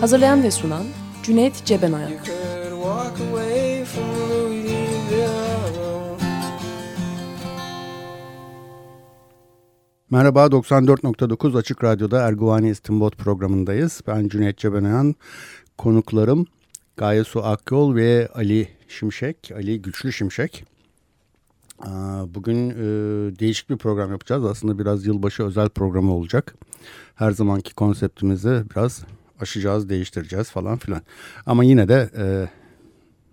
Hazırlayan ve sunan Cüneyt Cebenayak Merhaba 94.9 Açık Radyo'da Erguvani İstinbot programındayız. Ben Cüneyt Cebenayan, konuklarım Gaye Su Akyol ve Ali Şimşek, Ali Güçlü Şimşek. Aa, Bugün e, değişik bir program yapacağız. Aslında biraz yılbaşı özel programı olacak. Her zamanki konseptimizi biraz aşacağız, değiştireceğiz falan filan. Ama yine de e,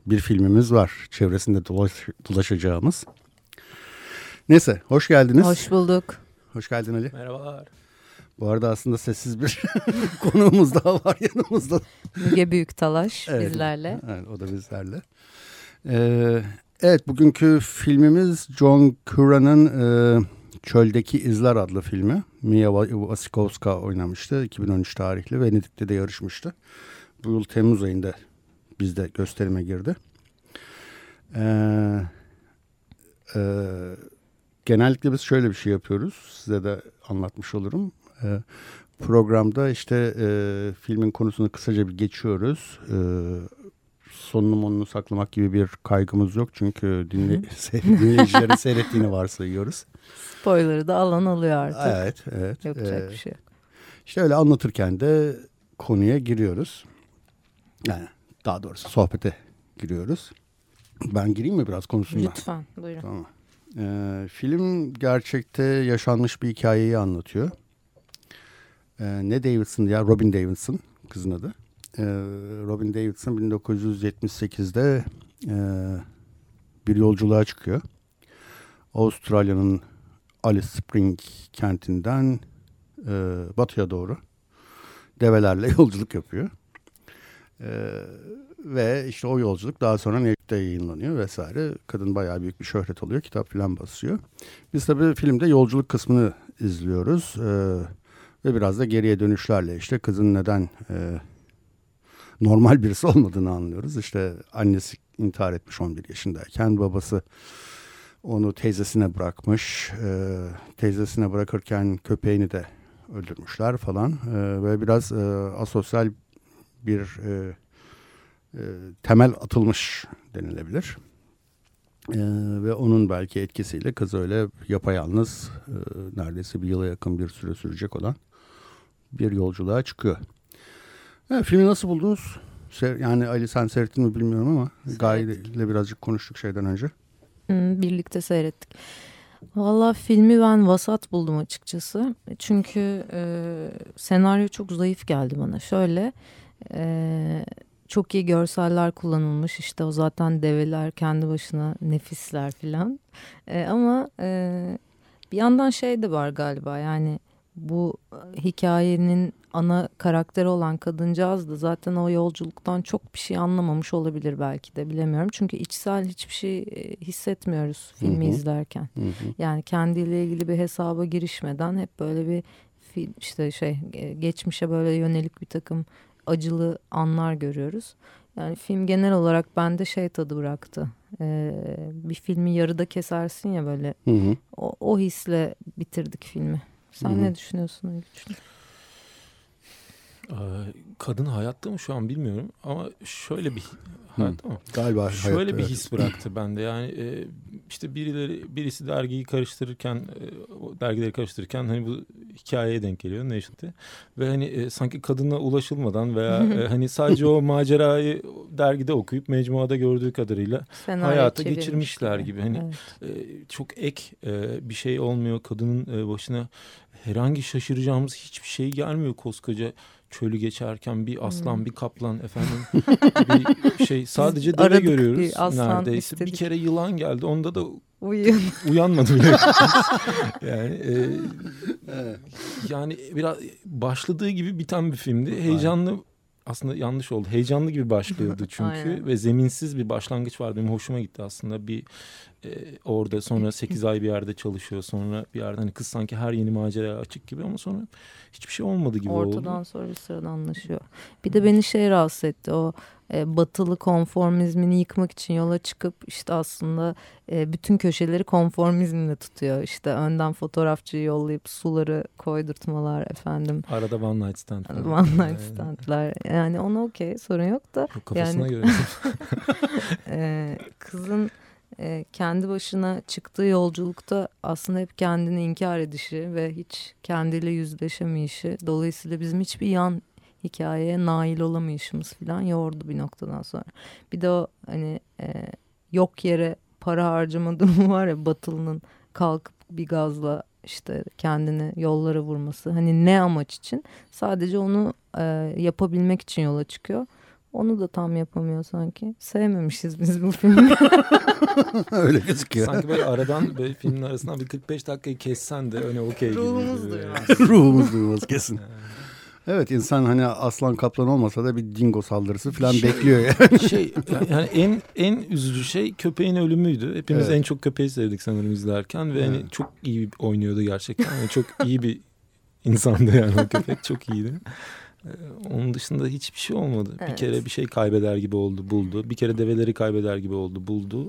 bir filmimiz var çevresinde dolaş, dolaşacağımız. Neyse, hoş geldiniz. Hoş bulduk. Hoş geldin Ali. Merhabalar. Bu arada aslında sessiz bir konuğumuz daha var yanımızda. Müge Büyüktalaş Evet. bizlerle. Evet, o da bizlerle. Ee, evet bugünkü filmimiz John Curran'ın e, Çöldeki İzler adlı filmi. Mia Wasikowska oynamıştı. 2013 tarihli. Venedik'te de yarışmıştı. Bu yıl Temmuz ayında bizde gösterime girdi. Ee, e, genellikle biz şöyle bir şey yapıyoruz. Size de anlatmış olurum. Ee, programda işte e, filmin konusunu kısaca bir geçiyoruz. Ee, sonunu saklamak gibi bir kaygımız yok. Çünkü dinle, dinleyicilerin seyrettiğini varsayıyoruz. Spoiler'ı da alan alıyor artık. Evet, evet. Yapacak Ee, bir şey yok. İşte öyle anlatırken de konuya giriyoruz. Yani daha doğrusu sohbete giriyoruz. Ben gireyim mi biraz konusunda? Lütfen buyurun. Tamam. Ee, film gerçekte yaşanmış bir hikayeyi anlatıyor. Ee, ne Davidson ya Robin Davidson kızın adı. Ee, Robin Davidson 1978'de e, bir yolculuğa çıkıyor. Avustralya'nın Alice Spring kentinden e, batıya doğru develerle yolculuk yapıyor. Ee, ve işte o yolculuk daha sonra New York'ta yayınlanıyor vesaire. Kadın bayağı büyük bir şöhret oluyor. Kitap falan basıyor. Biz tabii filmde yolculuk kısmını izliyoruz. Ve biraz da geriye dönüşlerle işte kızın neden e, normal birisi olmadığını anlıyoruz. İşte annesi intihar etmiş 11 yaşındayken. Babası onu teyzesine bırakmış. Ee, teyzesine bırakırken köpeğini de öldürmüşler falan. Ee, ve biraz e, asosyal bir e, e, temel atılmış denilebilir. E, ve onun belki etkisiyle kız öyle yapayalnız e, neredeyse bir yıla yakın bir süre sürecek olan bir yolculuğa çıkıyor. Evet, filmi nasıl buldunuz? Yani Ali sen seyrettin mi bilmiyorum ama Gaye ile birazcık konuştuk şeyden önce. Hmm, birlikte seyrettik. Valla filmi ben vasat buldum açıkçası. Çünkü e, senaryo çok zayıf geldi bana. Şöyle e, çok iyi görseller kullanılmış. İşte o zaten develer kendi başına nefisler filan. E, ama e, bir yandan şey de var galiba yani bu hikayenin ana karakteri olan kadıncağız da zaten o yolculuktan çok bir şey anlamamış olabilir belki de bilemiyorum. Çünkü içsel hiçbir şey e, hissetmiyoruz filmi Hı hı. izlerken. Hı hı. Yani kendiyle ilgili bir hesaba girişmeden hep böyle bir işte şey e, geçmişe böyle yönelik bir takım acılı anlar görüyoruz. Yani film genel olarak bende şey tadı bıraktı. Ee, bir filmi yarıda kesersin ya böyle Hı hı. o, o hisle bitirdik filmi. Sen Hı hı. ne düşünüyorsun? Güçlü? Ee, kadın hayatta mı şu an bilmiyorum ama şöyle bir hayatta mı? Galiba Şöyle hayatta, bir his bıraktı bende. Yani e, işte birileri birisi dergiyi karıştırırken e, dergileri karıştırırken hani bu hikayeye denk geliyor Nation'te ve hani e, sanki kadına ulaşılmadan veya e, hani sadece o macerayı dergide okuyup mecmuada gördüğü kadarıyla Senaryo hayata geçirmişler gibi. Hani Evet. e, çok ek e, bir şey olmuyor. Kadının e, başına herhangi şaşıracağımız hiçbir şey gelmiyor koskoca çölü geçerken bir aslan Hmm. bir kaplan efendim bir şey sadece deve görüyoruz bir aslan neredeyse istedik. bir kere yılan geldi onda da Uyuyun. uyanmadı bile yani e, yani biraz başladığı gibi biten bir filmdi. Heyecanlı aslında yanlış oldu. Heyecanlı gibi başlıyordu çünkü ve zeminsiz bir başlangıç vardı. Benim hoşuma gitti aslında. Bir e, orada sonra 8 ay bir yerde çalışıyor. Sonra bir yerde hani kız sanki her yeni maceraya açık gibi ama sonra hiçbir şey olmadı gibi Ortadan oldu. sonra bir sıradanlaşıyor. Bir de beni şey rahatsız etti o e, batılı konformizmini yıkmak için yola çıkıp işte aslında e, bütün köşeleri konformizmle tutuyor. İşte önden fotoğrafçıyı yollayıp suları koydurtmalar efendim. Arada one night stand. falan. One night standlar. Yani ona okey sorun yok da Kafasına Yani- göre. e, kızın e, kendi başına çıktığı yolculukta aslında hep kendini inkar edişi ve hiç kendiyle yüzleşemeyişi. Dolayısıyla bizim hiçbir yan hikayeye nail olamayışımız falan yordu bir noktadan sonra. Bir de o hani e, yok yere para harcama durumu var ya Batılı'nın kalkıp bir gazla işte kendini yollara vurması. Hani ne amaç için? Sadece onu e, yapabilmek için yola çıkıyor. Onu da tam yapamıyor sanki. Sevmemişiz biz bu filmi. Öyle gözüküyor. Sanki böyle aradan böyle filmin arasından bir 45 dakikayı kessen de öne okey gibi. Ruhumuz duymaz. Ruhumuz duymaz kesin. Evet insan hani aslan kaplan olmasa da bir dingo saldırısı falan Şey- bekliyor yani. şey yani en en üzücü şey köpeğin ölümüydü. Hepimiz Evet. en çok köpeği sevdik sanırım izlerken ve hani Evet. çok iyi oynuyordu gerçekten. Yani çok iyi bir insandı yani o köpek çok iyiydi. Ee, Onun dışında hiçbir şey olmadı. Bir Evet. kere bir şey kaybeder gibi oldu, buldu. Bir kere develeri kaybeder gibi oldu, buldu.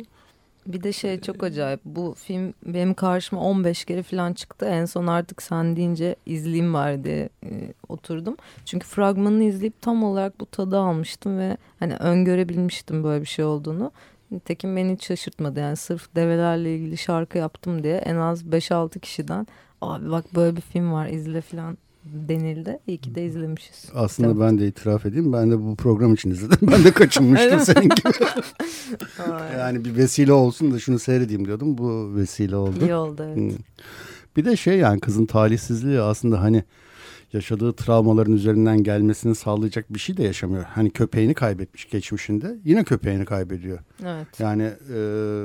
Bir de şey çok acayip. Bu film benim karşıma 15 kere falan çıktı. En son artık sen deyince izleyeyim var diye e, oturdum. Çünkü fragmanını izleyip tam olarak bu tadı almıştım ve hani öngörebilmiştim böyle bir şey olduğunu. Nitekim beni hiç şaşırtmadı. Yani sırf develerle ilgili şarkı yaptım diye en az 5-6 kişiden abi bak böyle bir film var izle falan denildi. İyi ki de izlemişiz. Aslında Tabii. ben de itiraf edeyim. Ben de bu program için izledim. Ben de kaçınmıştım senin gibi. Yani bir vesile olsun da şunu seyredeyim diyordum. Bu vesile oldu. İyi oldu evet. Hmm. Bir de şey yani kızın talihsizliği aslında hani yaşadığı travmaların üzerinden gelmesini sağlayacak bir şey de yaşamıyor. Hani köpeğini kaybetmiş geçmişinde yine köpeğini kaybediyor. Evet. Yani e,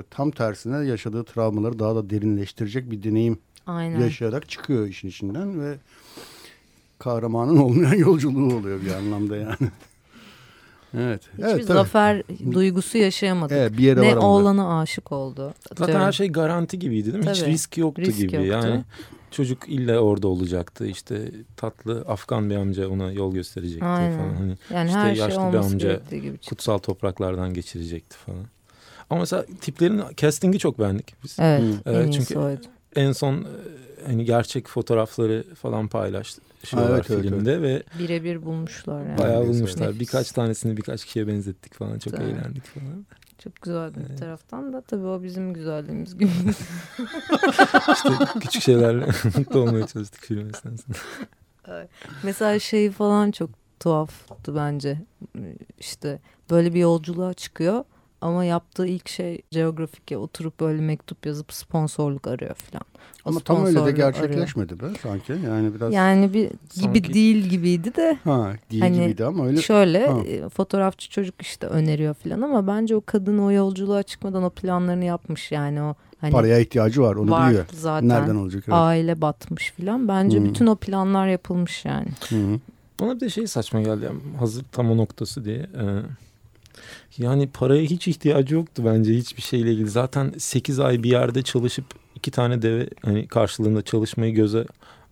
tam tersine yaşadığı travmaları daha da derinleştirecek bir deneyim Aynen. yaşayarak çıkıyor işin içinden ve kahramanın olmayan yolculuğu oluyor bir anlamda yani. evet. Hiçbir evet, tabii. zafer duygusu yaşayamadık. Evet, bir yere ne varamadı. oğlana aşık oldu. Zaten her şey garanti gibiydi değil mi? Hiç Tabii. risk yoktu Risk gibi. yoktu. Yani çocuk illa orada olacaktı. İşte tatlı Afgan bir amca ona yol gösterecekti Aynen. falan. Hani yani işte her şey yaşlı bir olması amca gibi kutsal topraklardan geçirecekti falan. Ama mesela tiplerin castingi çok beğendik biz. Evet, Hı. en çünkü-. En son e, hani gerçek fotoğrafları falan paylaşıyorlar Evet, evet, filmde ve Birebir bulmuşlar yani. bayağı bulmuşlar. nefis. Birkaç tanesini birkaç kişiye benzettik falan. Çok Tabii. eğlendik falan. Çok güzeldi bir Evet. taraftan da tabii o bizim güzelliğimiz gibi. İşte küçük şeylerle mutlu olmaya çalıştık film esnasında. Mesela şey falan çok tuhaftı bence. İşte böyle bir yolculuğa çıkıyor ama yaptığı ilk şey Geografik'e oturup böyle mektup yazıp sponsorluk arıyor falan. O Ama tam öyle de gerçekleşmedi be sanki. Yani biraz arıyor. Yani bir gibi Sanki- değil gibiydi de ha değil Hani gibiydi ama öyle Şöyle Ha. e, fotoğrafçı çocuk işte öneriyor falan ama bence o kadın o yolculuğa çıkmadan o planlarını yapmış yani o hani paraya ihtiyacı var onu var biliyor. zaten. Nereden olacak? Evet. Aile batmış filan. Bence Hmm. bütün o planlar yapılmış yani. Hı hı. Bana bir de şey saçma geldi. yani hazır tam o noktası diye. Ee, yani paraya hiç ihtiyacı yoktu bence hiçbir şeyle ilgili. Zaten 8 ay bir yerde çalışıp iki tane deve hani karşılığında çalışmayı göze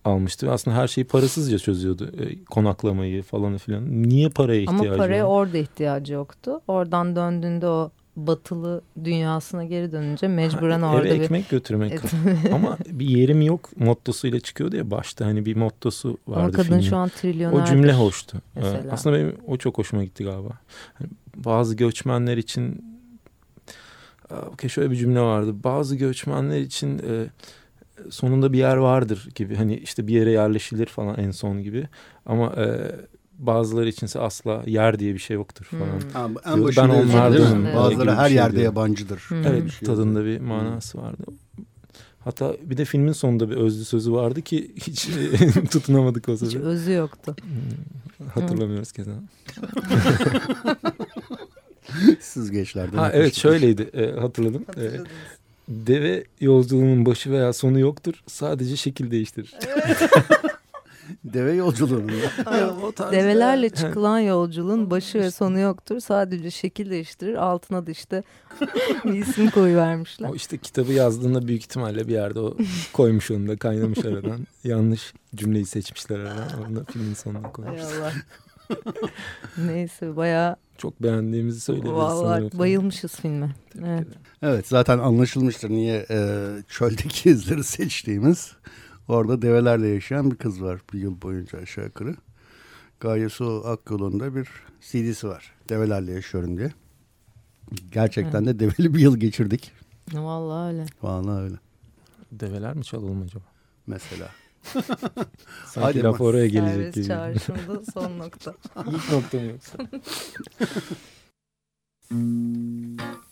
almıştı. Aslında her şeyi parasızca çözüyordu. Ee, konaklamayı falan filan. Niye paraya ihtiyacı Ama paraya var? orada ihtiyacı yoktu. Oradan döndüğünde o batılı dünyasına geri dönünce mecburen Ha, orada Eve bir... ekmek götürmek. Ama bir yerim yok mottosuyla çıkıyordu ya başta. Hani bir mottosu vardı Ama kadın filmin. şu an trilyoner. O cümle hoştu. Mesela. Aslında benim o çok hoşuma gitti galiba. Bazı göçmenler için Aa, okey şöyle bir cümle vardı. Bazı göçmenler için e, sonunda bir yer vardır gibi. Hani işte bir yere yerleşilir falan en son gibi. Ama e, bazıları içinse asla yer diye bir şey yoktur falan. Hmm. Ha, Diyordu, en ben onlardanım Bazıları her şey yerde diyor. yabancıdır. Hı. Evet Bir şey tadında bir manası vardı. Hatta bir de filmin sonunda bir özlü sözü vardı ki hiç tutunamadık o Hiç sözü. özü yoktu. Hmm, Hatırlamıyoruz keza. Siz gençlerden. Ha evet şöyleydi e, hatırladım. E, deve yolculuğunun başı veya sonu yoktur. Sadece şekil değiştirir. Deve yolculuğunun. Develerle çıkılan yolculuğun başı ve sonu yoktur. Sadece şekil değiştirir. Altına da işte bir isim koyuvermişler. O işte kitabı yazdığında büyük ihtimalle bir yerde o koymuş onu da kaynamış aradan. Yanlış cümleyi seçmişler aradan. Onu da filmin sonuna koymuşlar. Neyse bayağı Çok beğendiğimizi söyleyebiliriz vallahi bayılmışız filme. Evet. Evet zaten anlaşılmıştır niye e, çöldeki izleri seçtiğimiz. Orada develerle yaşayan bir kız var bir yıl boyunca aşağı yukarı. Gaye Su bir CD'si var. Develerle yaşıyorum diye. Gerçekten de develi bir yıl geçirdik. Vallahi öyle. Vallahi öyle. Develer mi çalalım acaba? Mesela. Sanki Hadi laf oraya gelecek Servis gibi. çağrışımda son nokta. İlk nokta mı yoksa?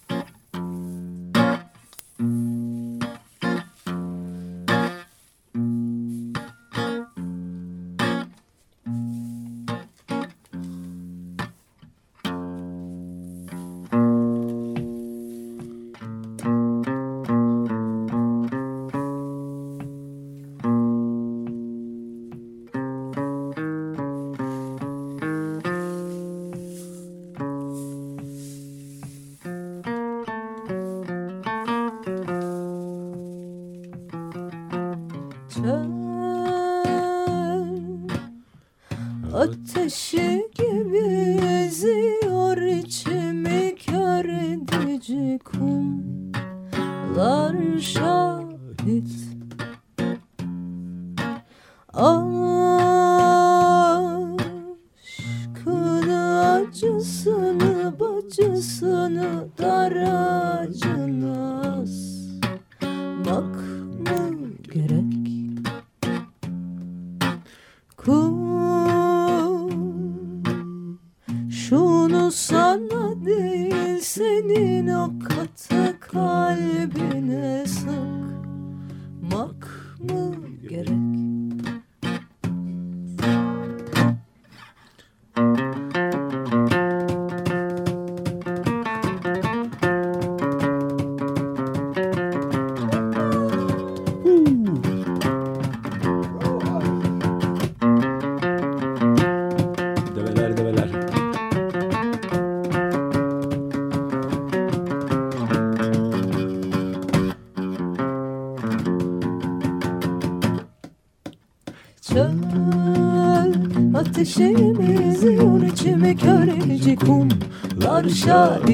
acısını bacısını daracına good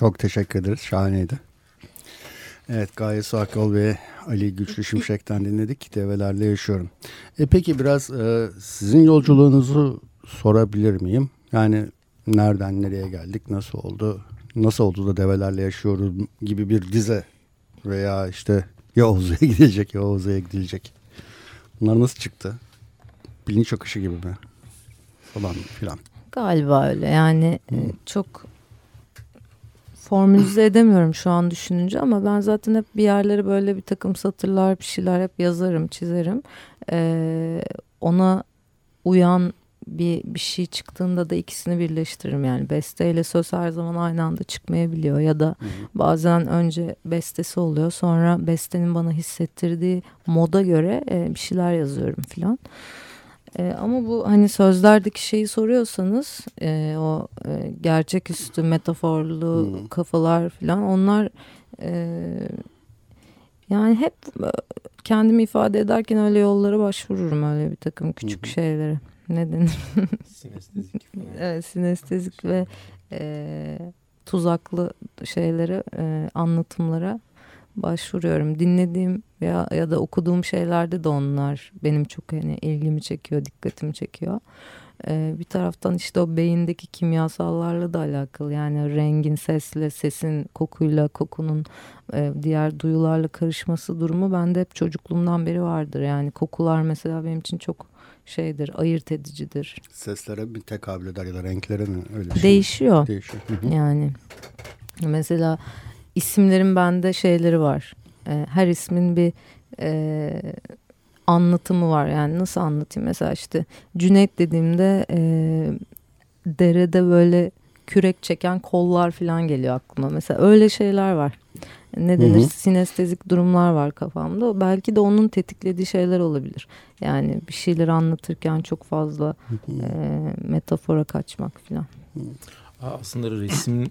Çok teşekkür ederiz. Şahaneydi. Evet Gaye Suakyol ve Ali Güçlü Şimşek'ten dinledik. Develerle yaşıyorum. E peki biraz e, sizin yolculuğunuzu sorabilir miyim? Yani nereden nereye geldik, nasıl oldu, nasıl oldu da develerle yaşıyorum gibi bir dize veya işte ya Oğuz'a gidecek ya Oğuz'a gidilecek. Bunlar nasıl çıktı? Bilinç akışı gibi mi? Falan filan. Galiba öyle yani e, çok formülize edemiyorum şu an düşününce ama ben zaten hep bir yerlere böyle bir takım satırlar bir şeyler hep yazarım çizerim. Ee, ona uyan bir, bir şey çıktığında da ikisini birleştiririm yani besteyle söz her zaman aynı anda çıkmayabiliyor ya da bazen önce bestesi oluyor sonra bestenin bana hissettirdiği moda göre e, bir şeyler yazıyorum filan. E, ama bu hani sözlerdeki şeyi soruyorsanız e, o e, gerçeküstü metaforlu Hmm. kafalar falan onlar e, yani hep e, kendimi ifade ederken öyle yollara başvururum öyle bir takım küçük hı. şeylere. Ne denir? Sinestezik falan. Evet, sinestezik ve e, tuzaklı şeylere, e, anlatımlara başvuruyorum. Dinlediğim ya, ya da okuduğum şeylerde de onlar benim çok hani ilgimi çekiyor, dikkatimi çekiyor. E, bir taraftan işte o beyindeki kimyasallarla da alakalı. Yani rengin sesle, sesin kokuyla, kokunun e, diğer duyularla karışması durumu bende hep çocukluğumdan beri vardır. Yani kokular mesela benim için çok şeydir, ayırt edicidir. Seslere mi tekabül eder ya da renklere mi? Öyle bir şey. Değişiyor. Değişiyor. Hı hı. Yani mesela isimlerin bende şeyleri var. Ee, her ismin bir e, anlatımı var. Yani nasıl anlatayım? Mesela işte Cüneyt dediğimde e, derede böyle kürek çeken kollar falan geliyor aklıma. Mesela öyle şeyler var. Ne denir? Hı hı. Sinestezik durumlar var kafamda. Belki de onun tetiklediği şeyler olabilir. Yani bir şeyleri anlatırken çok fazla e, metafora kaçmak falan. Aa, Aslında resim e,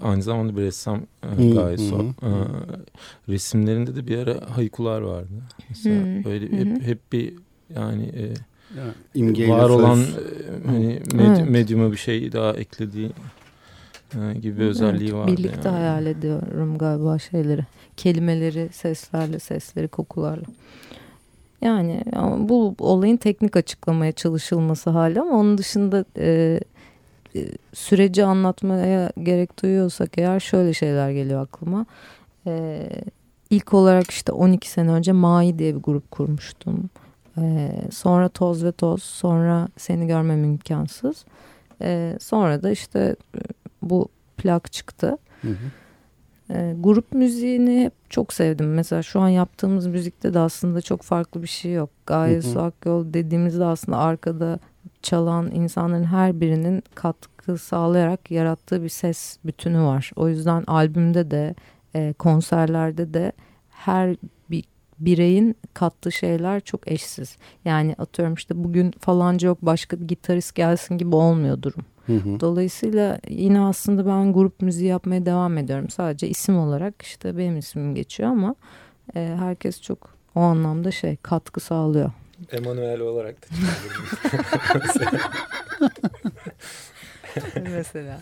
aynı zamanda bir ressam e, gayet hı. E, resimlerinde de bir ara haykular vardı. Mesela böyle hep, hep bir yani e, Yani imgeyle var olan söz- e, hani med- Evet. medyuma bir şey daha eklediği e, gibi bir özelliği Evet, vardı. Birlikte yani. hayal ediyorum galiba şeyleri. Kelimeleri, seslerle, sesleri, kokularla. Yani bu olayın teknik açıklamaya çalışılması hali ama onun dışında e, süreci anlatmaya gerek duyuyorsak eğer şöyle şeyler geliyor aklıma. E, ilk olarak işte 12 sene önce Mai diye bir grup kurmuştum. E, sonra Toz ve Toz, sonra Seni Görmem imkansız. E, sonra da işte e, bu plak çıktı. Hı hı. E, grup müziğini hep çok sevdim. Mesela şu an yaptığımız müzikte de aslında çok farklı bir şey yok. Gaye. Su Akyol dediğimizde aslında arkada çalan insanların her birinin katkı sağlayarak yarattığı bir ses bütünü var. O yüzden albümde de e, konserlerde de her bir bireyin kattığı şeyler çok eşsiz. Yani atıyorum işte bugün falanca yok başka bir gitarist gelsin gibi olmuyor durum. Hı hı. Dolayısıyla yine aslında ben grup müziği yapmaya devam ediyorum. Sadece isim olarak işte benim ismim geçiyor ama e, herkes çok o anlamda şey katkı sağlıyor. Emanuel olarak da Mesela.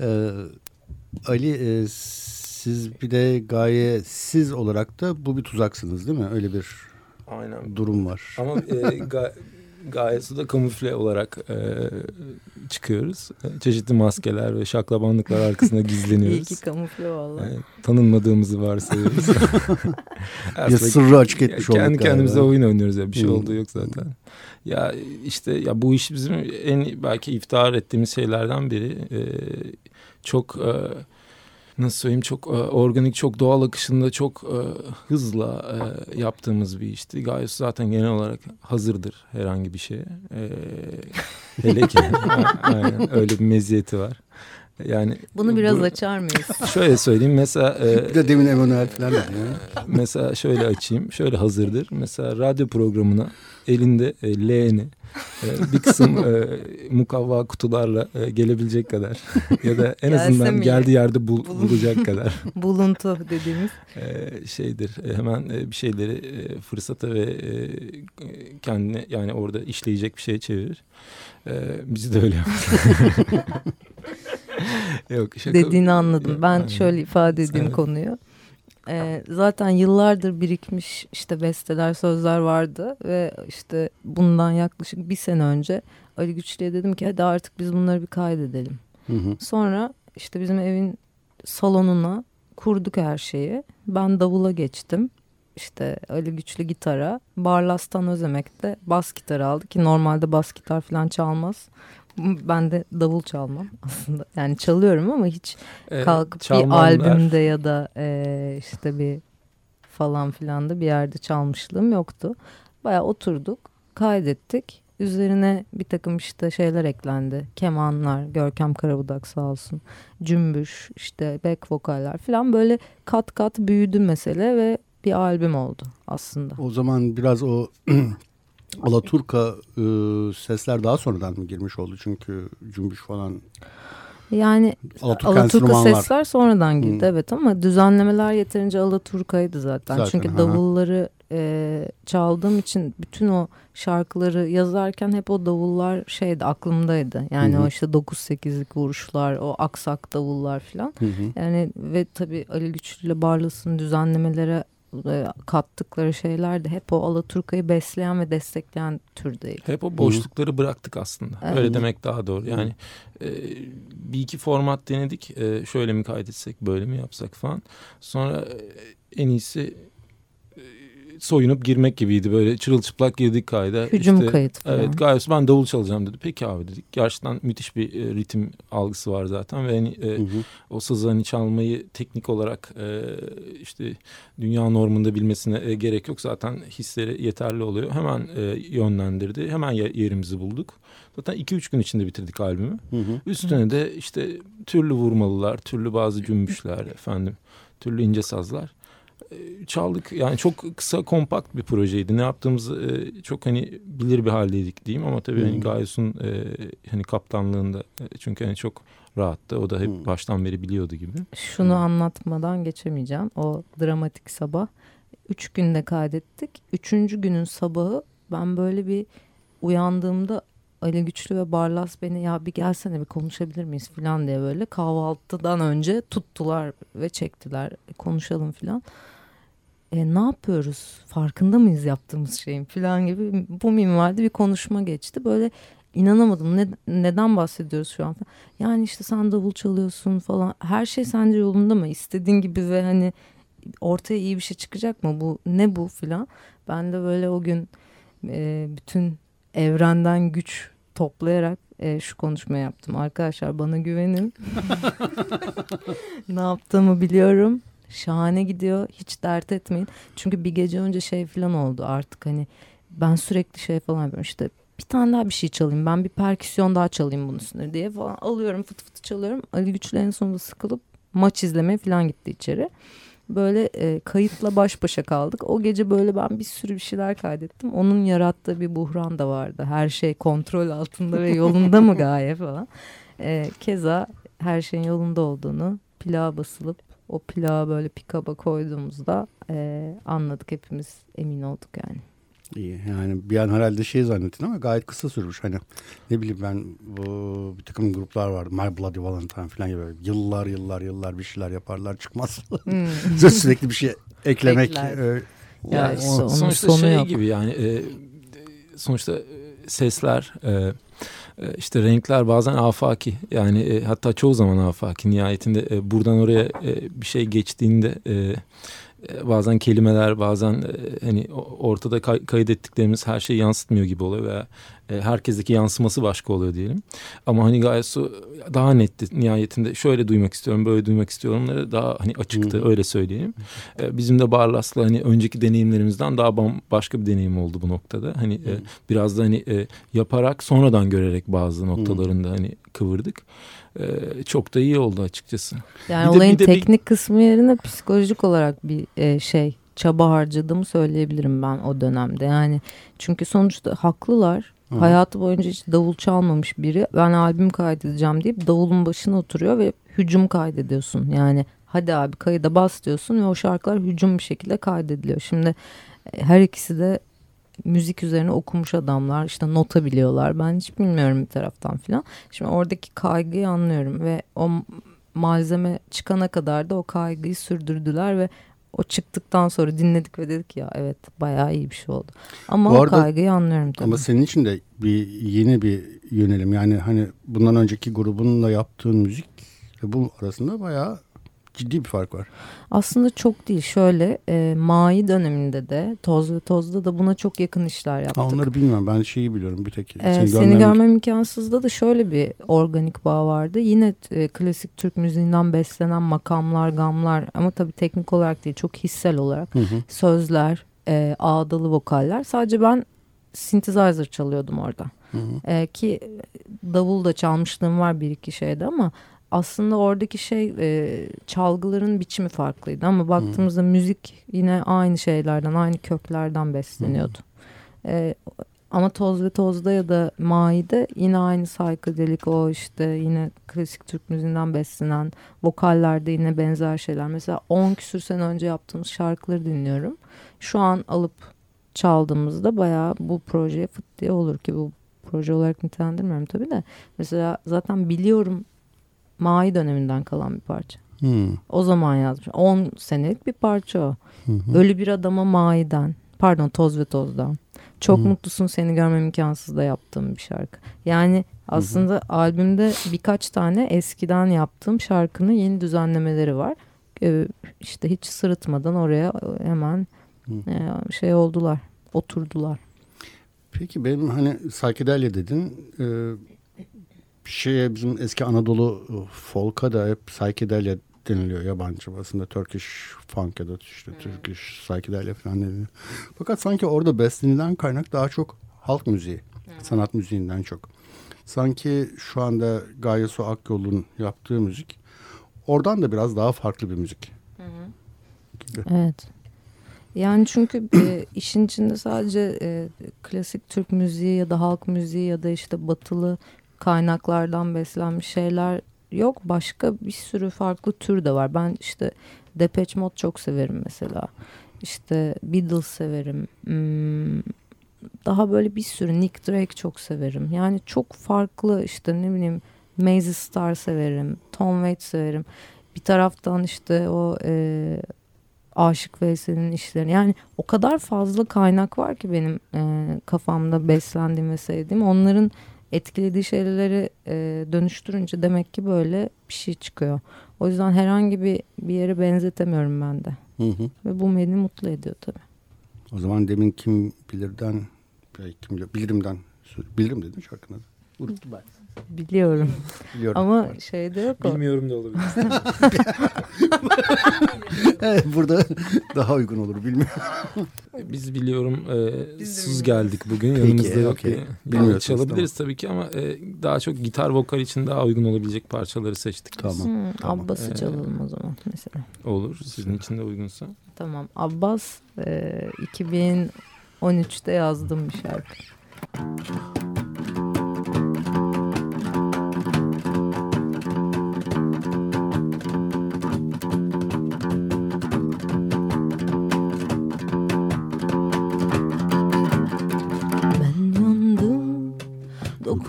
Ee, Ali e, siz bir de gaye siz olarak da bu bir tuzaksınız değil mi? Öyle bir Aynen. durum var. Ama e, ga- gayet da kamufle olarak e, çıkıyoruz. E, Çeşitli maskeler ve şaklabanlıklar arkasında İyi gizleniyoruz. ki kamufle valla. E, tanınmadığımızı varsayıyoruz. Aslında sırrı açık etmiş olduk kendi kendimize galiba. oyun oynuyoruz ya bir şey Hmm. olduğu yok zaten. Ya işte ya bu iş bizim en belki iftihar ettiğimiz şeylerden biri. E, çok e, nasıl söyleyeyim çok e, organik çok doğal akışında çok e, hızla e, yaptığımız bir işti. Gayet zaten genel olarak hazırdır herhangi bir şeye. E, hele ki aynen, öyle bir meziyeti var. Yani Bunu biraz bu- açar mıyız? Şöyle söyleyeyim mesela e, Bir de demin Emanuel falan dedi ya. mesela şöyle açayım. Şöyle hazırdır. Mesela radyo programına elinde e, leğeni e, bir kısım e, mukavva kutularla e, gelebilecek kadar ya da en Gelse azından mi? geldiği yerde bul- Bulun- bulacak kadar Buluntu dediğimiz. e, şeydir. E, hemen e, bir şeyleri e, fırsata ve e, kendine yani orada işleyecek bir şey çevirir. E, bizi de öyle. Yok, şaka- dediğini anladım. Ben Aynen. şöyle ifade edeyim Evet. konuyu. Ee, zaten yıllardır birikmiş işte besteler, sözler vardı ve işte bundan yaklaşık bir sene önce Ali Güçlü'ye dedim ki hadi artık biz bunları bir kaydedelim. Hı hı. Sonra işte bizim evin salonuna kurduk her şeyi. Ben davula geçtim. İşte Ali Güçlü gitara. Barlas'tan Özemek de bas gitarı aldı ki normalde bas gitar falan çalmaz. Ben de davul çalmam aslında. Yani çalıyorum ama hiç Ee, kalkıp bir albümde ya da e, işte bir falan filan da bir yerde çalmışlığım yoktu. Baya oturduk, kaydettik. Üzerine bir takım işte şeyler eklendi. Kemanlar, Görkem Karabudak sağ olsun. Cümbüş, işte back vokaller falan böyle kat kat büyüdü mesele ve bir albüm oldu aslında. O zaman biraz o Alaturka e, sesler daha sonradan mı girmiş oldu? Çünkü cümbüş falan Yani Alaturka, Alaturka sesler sonradan girdi Hmm. evet ama düzenlemeler yeterince Alaturka'ydı zaten. Zaten, Çünkü hı. davulları e, çaldığım için bütün o şarkıları yazarken hep o davullar şeydi aklımdaydı. Yani Hı hı. o işte 9-8'lik vuruşlar, o aksak davullar falan. Hı hı. Yani ve tabii Ali Güçlü ile Barlas'ın düzenlemelere kattıkları şeyler de hep o Alaturka'yı besleyen ve destekleyen türdeydi. Hep o boşlukları bıraktık aslında. Evet. Öyle demek daha doğru. Yani e, bir iki format denedik. E, şöyle mi kaydetsek, böyle mi yapsak falan. Sonra e, en iyisi e, soyunup girmek gibiydi. Böyle çırılçıplak girdik kayda. Hücum İşte, kayıt falan. Evet gayet ben davul çalacağım dedi. Peki abi dedik. Gerçekten müthiş bir e, ritim algısı var zaten. Ve hani, e, Hı hı. o sazı hani çalmayı teknik olarak e, işte dünya normunda bilmesine e, gerek yok. Zaten hisleri yeterli oluyor. Hemen e, yönlendirdi. Hemen ye- yerimizi bulduk. Zaten 2-3 gün içinde bitirdik albümü. Hı hı. Üstüne de işte türlü vurmalılar, türlü bazı cümbüşler efendim, türlü ince sazlar. E, çaldık yani çok kısa kompakt bir projeydi. Ne yaptığımızı e, çok hani bilir bir haldeydik diyeyim ama tabii hani Hı. Gayus'un e, hani kaptanlığında e, çünkü hani çok rahattı. O da hep Hı. baştan beri biliyordu gibi. Şunu anlatmadan geçemeyeceğim. O dramatik sabah. Üç günde kaydettik. Üçüncü günün sabahı ben böyle bir uyandığımda Ali Güçlü ve Barlas beni ya bir gelsene bir konuşabilir miyiz falan diye böyle kahvaltıdan önce tuttular ve çektiler E, konuşalım falan. E, ne yapıyoruz? Farkında mıyız yaptığımız şeyin falan gibi bu minvalde bir konuşma geçti. Böyle inanamadım. Ne, neden bahsediyoruz şu an? Yani işte sen davul çalıyorsun falan. Her şey sence yolunda mı? İstediğin gibi ve hani ortaya iyi bir şey çıkacak mı? Bu ne bu filan. Ben de böyle o gün e, bütün evrenden güç toplayarak e, şu konuşma yaptım. Arkadaşlar bana güvenin. ne yaptığımı biliyorum. Şahane gidiyor. Hiç dert etmeyin. Çünkü bir gece önce şey falan oldu artık hani ben sürekli şey falan yapıyorum işte bir tane daha bir şey çalayım ben bir perküsyon daha çalayım bunun üstüne diye falan alıyorum fıt fıt çalıyorum. Ali Güçlü en sonunda sıkılıp maç izlemeye falan gitti içeri. Böyle e, kayıtla baş başa kaldık. O gece böyle ben bir sürü bir şeyler kaydettim. Onun yarattığı bir buhran da vardı. Her şey kontrol altında ve yolunda mı gaye falan. E, keza her şeyin yolunda olduğunu plağa basılıp o plağı böyle pikaba koyduğumuzda e, anladık hepimiz emin olduk yani. İyi yani bir an herhalde şey zannettin ama gayet kısa sürmüş. Hani ne bileyim ben bu bir takım gruplar vardı. My Bloody Valentine falan gibi. Yıllar yıllar yıllar bir şeyler yaparlar çıkmaz. Sürekli bir şey eklemek. Ekler. e, Ya işte onun sonuçta sonu şey yok. gibi yani e, sonuçta e, sesler e, e, işte renkler bazen afaki yani e, hatta çoğu zaman afaki nihayetinde e, buradan oraya e, bir şey geçtiğinde e, bazen kelimeler bazen e, hani ortada kay- kaydettiklerimiz her şeyi yansıtmıyor gibi oluyor veya e, herkesteki yansıması başka oluyor diyelim. Ama hani gayet su daha netti nihayetinde şöyle duymak istiyorum böyle duymak istiyorumları daha hani açıktı hı. öyle söyleyeyim. E, bizim de Barlas'la hani önceki deneyimlerimizden daha başka bir deneyim oldu bu noktada. Hani e, biraz da hani yaparak sonradan görerek bazı noktalarında hani kıvırdık. E, çok da iyi oldu açıkçası. Yani Bir de- olayın bir de bir- teknik kısmı yerine psikolojik olarak bir e, şey çaba harcadığımı söyleyebilirim ben o dönemde. Yani çünkü sonuçta haklılar. Hı. Hayatı boyunca hiç davul çalmamış biri ben albüm kaydedeceğim deyip davulun başına oturuyor ve hücum kaydediyorsun. Yani hadi abi kayıda bas diyorsun ve o şarkılar hücum bir şekilde kaydediliyor. Şimdi e, her ikisi de müzik üzerine okumuş adamlar işte nota biliyorlar ben hiç bilmiyorum bir taraftan filan. Şimdi oradaki kaygıyı anlıyorum ve o malzeme çıkana kadar da o kaygıyı sürdürdüler ve o çıktıktan sonra dinledik ve dedik ya evet bayağı iyi bir şey oldu. Ama Bu o arada- kaygıyı anlıyorum tabii. Ama senin için de bir yeni bir yönelim. Yani hani bundan önceki grubunla yaptığın müzik ve bu arasında bayağı ciddi bir fark var. Aslında çok değil. Şöyle e, Mai döneminde de Toz ve Toz'da da buna çok yakın işler yaptık. Ha, onları bilmiyorum. Ben şeyi biliyorum bir tek. Ee, seni, görmem- görmem imkansızda da şöyle bir organik bağ vardı. Yine e, klasik Türk müziğinden beslenen makamlar, gamlar ama tabii teknik olarak değil çok hissel olarak Hı hı. sözler, e, ağdalı vokaller. Sadece ben synthesizer çalıyordum orada. Hı hı. E, ki davul da çalmışlığım var bir iki şeyde ama aslında oradaki şey e, çalgıların biçimi farklıydı ama baktığımızda müzik yine aynı şeylerden aynı köklerden besleniyordu. E, ama Toz ve Toz'da ya da Mai'de yine aynı psychedelic o işte yine klasik Türk müziğinden beslenen vokallerde yine benzer şeyler. Mesela 10 küsür sene önce yaptığımız şarkıları dinliyorum. Şu an alıp çaldığımızda bayağı bu projeye fıt diye olur ki bu proje olarak nitelendirmiyorum tabii de. Mesela zaten biliyorum Mai döneminden kalan bir parça. Hı. O zaman yazmış. 10 senelik bir parça o. Hı. Ölü bir adama Mai'den. Pardon Toz ve Toz'dan. Çok Hı. mutlusun seni görmem imkansız da yaptığım bir şarkı. Yani aslında albümde birkaç tane eskiden yaptığım şarkının yeni düzenlemeleri var. Ee, işte hiç sırıtmadan oraya hemen Hı. e, şey oldular. Oturdular. Peki benim hani psychedelia dedin. E, şeye bizim eski Anadolu e, folk'a da hep psychedelia deniliyor yabancı basında. Turkish funk ya da işte Turkish psychedelia falan deniliyor. Fakat sanki orada beslenilen kaynak daha çok halk müziği. Sanat müziğinden çok. Sanki şu anda Gaye Su Akyol'un yaptığı müzik oradan da biraz daha farklı bir müzik. Gibi. Evet. Yani çünkü e, işin içinde sadece e, klasik Türk müziği ya da halk müziği ya da işte batılı kaynaklardan beslenmiş şeyler yok. Başka bir sürü farklı tür de var. Ben işte Depeche Mode çok severim mesela. İşte Beatles severim. Hmm, daha böyle bir sürü Nick Drake çok severim. Yani çok farklı işte ne bileyim Mazzy Star severim. Tom Waits severim. Bir taraftan işte o e, Aşık Veysel'in işlerini. Yani o kadar fazla kaynak var ki benim e, kafamda beslendiğim ve sevdiğim. Onların etkilediği şeyleri e, dönüştürünce demek ki böyle bir şey çıkıyor. O yüzden herhangi bir bir yere benzetemiyorum ben de. Hı hı. Ve bu beni mutlu ediyor tabii. O zaman demin kim bilirden kim bilir, bilirimden bilirim dedin şarkının adı. Unuttum ben. Biliyorum. Biliyorum. Ama şeyde yok o. Bilmiyorum da olabilir. Evet, burada daha uygun olur bilmiyorum. Biz biliyorum e, Biz biliyoruz. geldik bugün Peki, yanımızda yok. okey. Yani Bilmiyorsunuz, çalabiliriz tabii ki ama e, daha çok gitar vokal için daha uygun olabilecek parçaları seçtik. biz. Tamam. Hmm, Tamam. Abbas'ı Ee, çalalım o zaman mesela. Olur sizin için de uygunsa. Tamam. Abbas e, 2013'te yazdığım bir şarkı.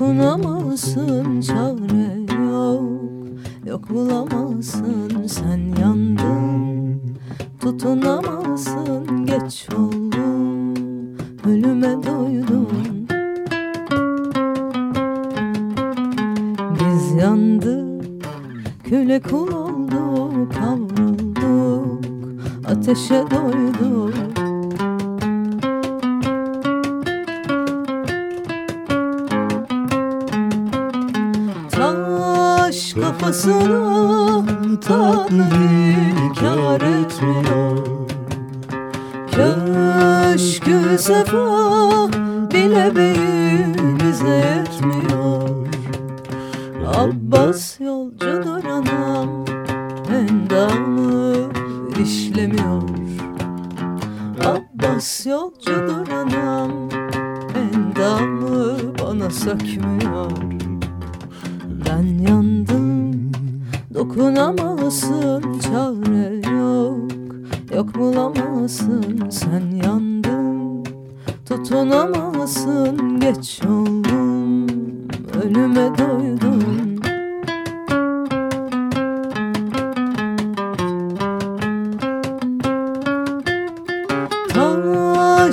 Dokunamazsın çare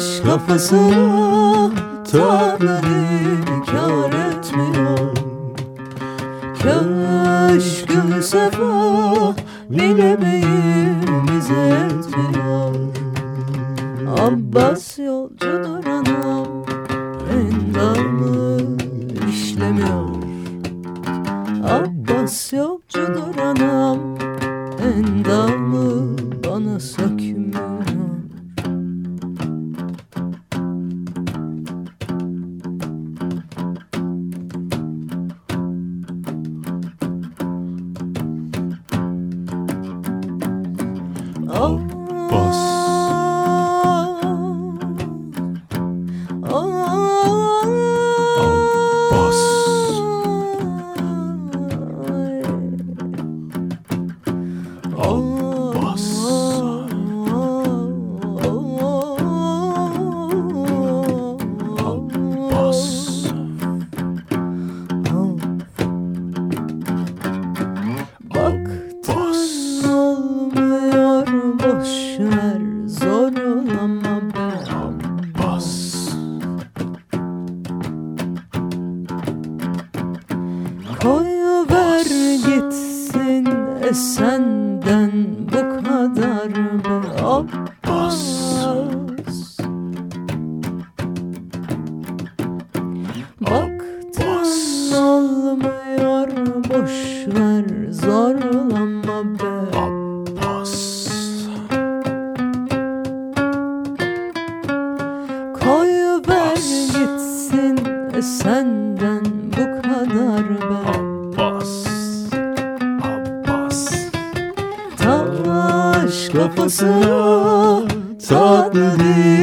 Taş kafasına takları kar etmiyor. Köşkü sefa bilemeyiz etmiyor. Abbas yolcudur anam Endamı işlemiyor. Abbas yolcudur anam Endamı bana sökmüyor senden bu kadar be Abbas. Abbas. Taş kafasına tatlı dil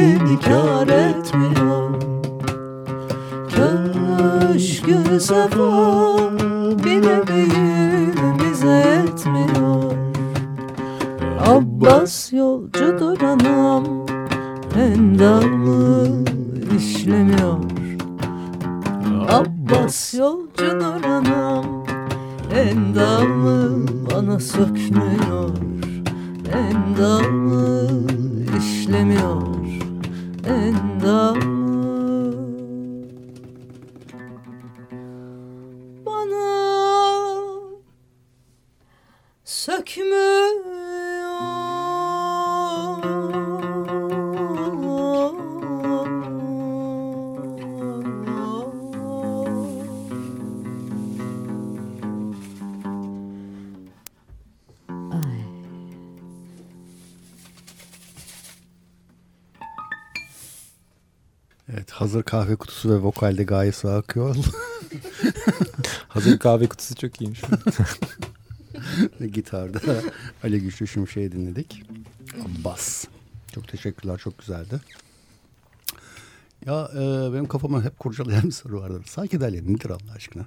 hazır kahve kutusu ve vokalde gayet sağ akıyor. Hazır kahve kutusu çok iyiymiş. Gitarda Ali Güçlü Şimşek'i dinledik. Bas. Çok teşekkürler çok güzeldi. Ya e, benim kafama hep kurcalayan bir soru vardır. Psychedelia nedir Allah aşkına?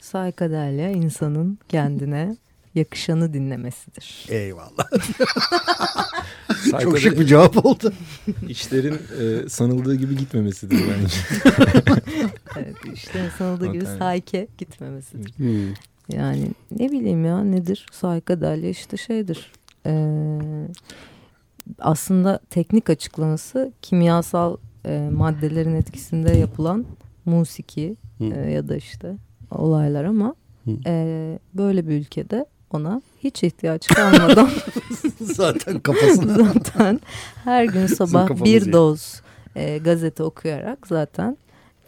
Saykadelya insanın kendine yakışanı dinlemesidir. Eyvallah. Çok şık bir cevap oldu. işlerin e, sanıldığı gibi gitmemesidir bence. Evet işte sanıldığı gibi sayke gitmemesidir. Hmm. Yani ne bileyim ya nedir? Saykadelya işte şeydir. Ee, aslında teknik açıklaması kimyasal e, maddelerin etkisinde yapılan musiki e, ya da işte olaylar ama e, böyle bir ülkede ona hiç ihtiyaç kalmadan Zaten kafasına. zaten her gün sabah bir iyi. doz e, gazete okuyarak zaten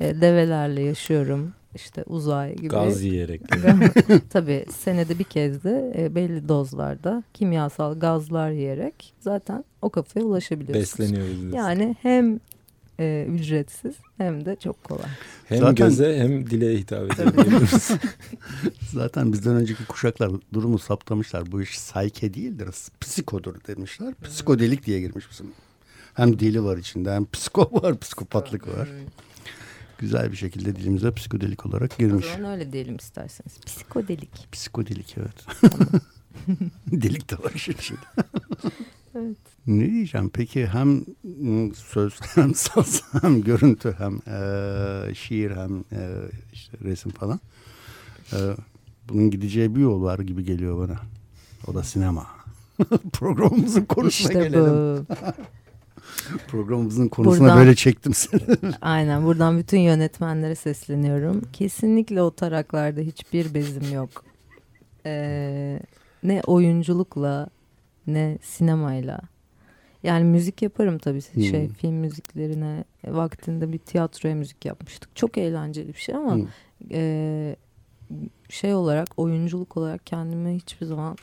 e, develerle yaşıyorum işte uzay gibi. Gaz yiyerek. Tabii senede bir kez de e, belli dozlarda kimyasal gazlar yiyerek zaten o kafaya ulaşabiliyorsunuz. Besleniyoruz. Yani hem e, ücretsiz hem de çok kolay. Hem Zaten- göze hem dile hitap edebiliyoruz. Zaten bizden önceki kuşaklar durumu saptamışlar. Bu iş psyche değildir, psikodur demişler. Psikodelik diye girmiş bizim. Hem dili var içinde hem psiko var, psikopatlık var. Güzel bir şekilde dilimize psikodelik olarak O girmiş. zaman öyle diyelim isterseniz. Psikodelik. Psikodelik evet. Delik de var içinde. Evet. Ne diyeceğim peki hem söz hem saz hem görüntü hem e, şiir hem e, işte resim falan. E, bunun gideceği bir yol var gibi geliyor bana. O da sinema. Programımızın konusuna İşte gelelim. bu. Programımızın konusuna Buradan- böyle çektim seni. Aynen buradan bütün yönetmenlere sesleniyorum. Kesinlikle o taraklarda hiçbir bezim yok. Ee, ne oyunculukla ne sinemayla. Yani müzik yaparım tabii Hmm. şey film müziklerine vaktinde bir tiyatroya müzik yapmıştık. Çok eğlenceli bir şey ama Hı. e, şey olarak oyunculuk olarak kendime hiçbir zaman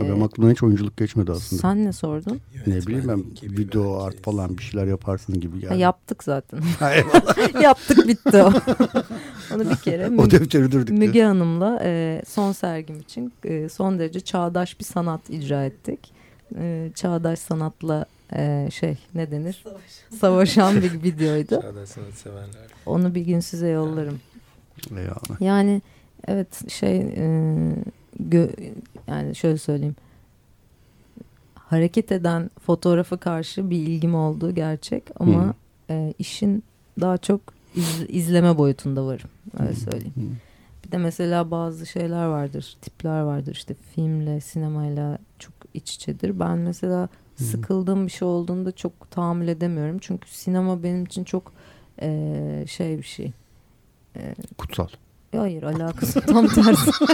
Benim Evet. aklımdan hiç oyunculuk geçmedi aslında. sen ne sordun? ne bileyim ben video art falan bir şeyler yaparsın gibi Ha, geldi. yaptık zaten. Ha, yaptık bitti o. Onu bir kere o Müge- defteri durduk. Müge Hanım'la e, son sergim için e, son derece çağdaş bir sanat icra ettik. E, çağdaş sanatla e, şey ne denir? Savaşan bir videoydu. Çağdaş sanat severler. Onu bir gün size yollarım. Eyvallah. Yani evet şey e, gö- yani şöyle söyleyeyim. Hareket eden fotoğrafa karşı bir ilgim olduğu gerçek ama e, işin daha çok iz- izleme boyutunda varım. Öyle söyleyeyim. Hı. Bir de mesela bazı şeyler vardır, tipler vardır işte filmle, sinemayla çok iç içedir. Ben mesela Hı. sıkıldığım bir şey olduğunda çok tahammül edemiyorum. Çünkü sinema benim için çok eee, şey bir şey. Kutsal. Hayır alakası tam tersi. Tam-